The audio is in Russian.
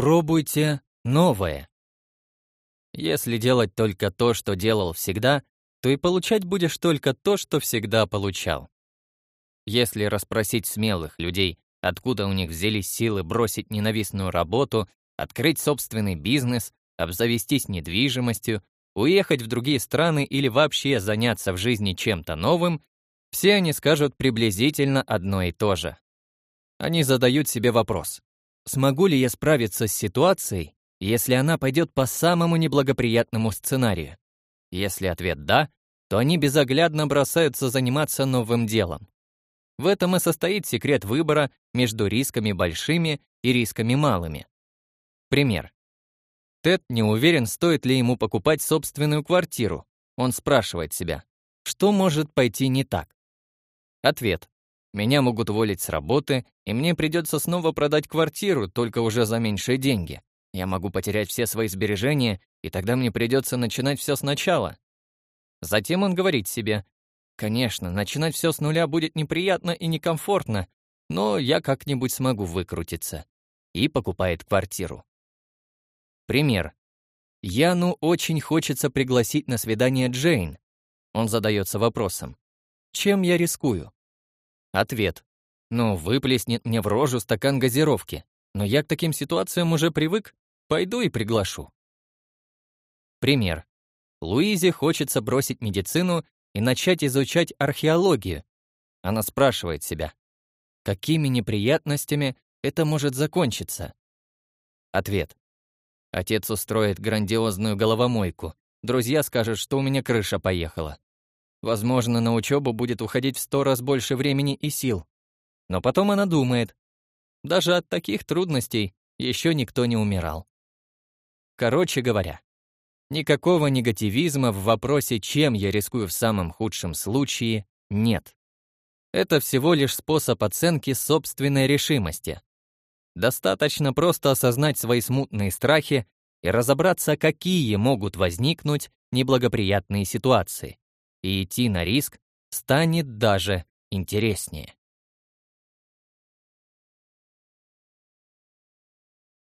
Пробуйте новое. Если делать только то, что делал всегда, то и получать будешь только то, что всегда получал. Если расспросить смелых людей, откуда у них взялись силы бросить ненавистную работу, открыть собственный бизнес, обзавестись недвижимостью, уехать в другие страны или вообще заняться в жизни чем-то новым, все они скажут приблизительно одно и то же. Они задают себе вопрос, смогу ли я справиться с ситуацией, если она пойдет по самому неблагоприятному сценарию? Если ответ «да», то они безоглядно бросаются заниматься новым делом. В этом и состоит секрет выбора между рисками большими и рисками малыми. Пример. Тед не уверен, стоит ли ему покупать собственную квартиру. Он спрашивает себя, что может пойти не так? Ответ. Меня могут уволить с работы, и мне придется снова продать квартиру, только уже за меньшие деньги. Я могу потерять все свои сбережения, и тогда мне придется начинать все сначала. Затем он говорит себе, «Конечно, начинать все с нуля будет неприятно и некомфортно, но я как-нибудь смогу выкрутиться». И покупает квартиру. Пример. Яну очень хочется пригласить на свидание Джейн. Он задается вопросом, чем я рискую? Ответ. Ну, выплеснет мне в рожу стакан газировки. Но я к таким ситуациям уже привык, Пойду и приглашу. Пример. Луизе хочется бросить медицину и начать изучать археологию. Она спрашивает себя, какими неприятностями это может закончиться? Ответ. Отец устроит грандиозную головомойку. Друзья скажут, что у меня крыша поехала. Возможно, на учебу будет уходить в сто раз больше времени и сил. Но потом она думает, даже от таких трудностей еще никто не умирал. Короче говоря, никакого негативизма в вопросе, чем я рискую в самом худшем случае, нет. Это всего лишь способ оценки собственной решимости. Достаточно просто осознать свои смутные страхи и разобраться, какие могут возникнуть неблагоприятные ситуации. И идти на риск станет даже интереснее.